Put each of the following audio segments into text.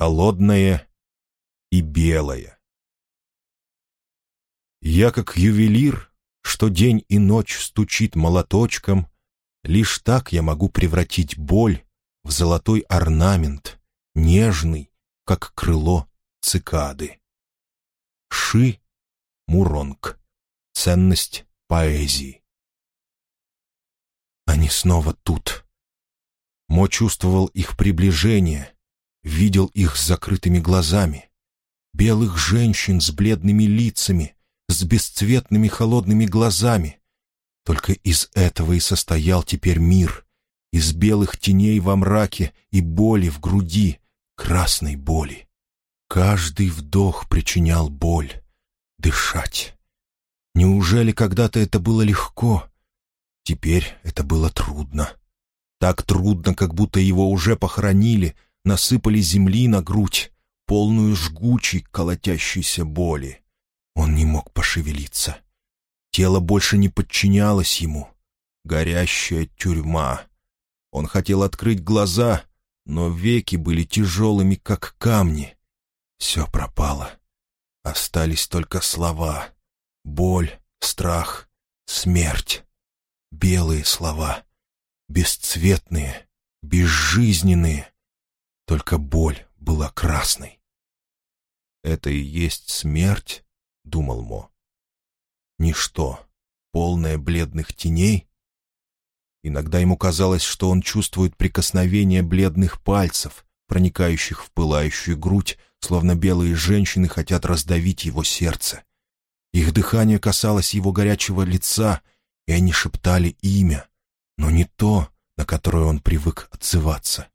холодное и белое. Я как ювелир, что день и ночь стучит молоточком, лишь так я могу превратить боль в золотой орнамент, нежный, как крыло цикады. Ши Муронг. Ценность поэзии. Они снова тут. Мо чувствовал их приближение, видел их с закрытыми глазами. Белых женщин с бледными лицами, с бесцветными холодными глазами. Только из этого и состоял теперь мир, из белых теней во мраке и боли в груди, красной боли. Каждый вдох причинял боль. Дышать. Неужели когда-то это было легко? Теперь это было трудно. Так трудно, как будто его уже похоронили, насыпали земли на грудь, полную жгучей, колотящейся боли. Он не мог пошевелиться. Тело больше не подчинялось ему. Горящая тюрьма. Он хотел открыть глаза, но веки были тяжелыми, как камни. Все пропало. Остались только слова. Боль, страх, смерть. Белые слова. Бесцветные, безжизненные. Только боль была красной. «Это и есть смерть?» — думал Мо. «Ничто, полное бледных теней?» Иногда ему казалось, что он чувствует прикосновение бледных пальцев, проникающих в пылающую грудь, словно белые женщины хотят раздавить его сердце. Их дыхание касалось его горячего лица, и они шептали имя, но не то, на которое он привык отзываться.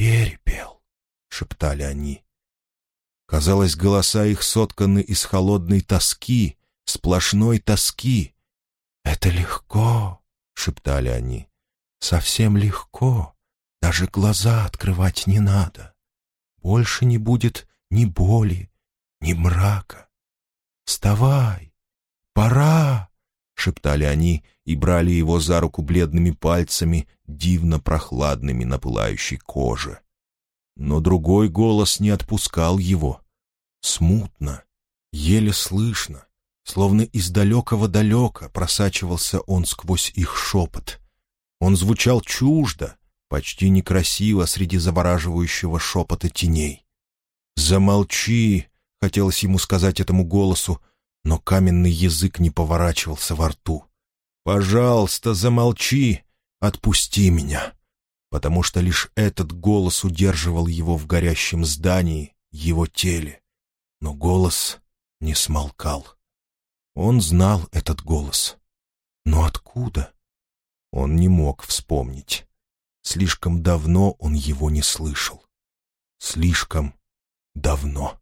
«Перепел», — шептали они. Казалось, голоса их сотканы из холодной тоски, сплошной тоски. «Это легко», — шептали они, — «совсем легко, даже глаза открывать не надо. Больше не будет ни боли, ни мрака. Вставай, пора!» — шептали они и брали его за руку бледными пальцами, дивно прохладными на пылающей коже. Но другой голос не отпускал его. Смутно, еле слышно, словно из далекого далека просачивался он сквозь их шепот. Он звучал чуждо, почти некрасиво среди завораживающего шепота теней. «Замолчи!» — хотелось ему сказать этому голосу, но каменный язык не поворачивался во рту. «Пожалуйста, замолчи! Отпусти меня!» Потому что лишь этот голос удерживал его в горящем здании, его теле. Но голос не смолкал. Он знал этот голос. Но откуда? Он не мог вспомнить. Слишком давно он его не слышал. Слишком давно.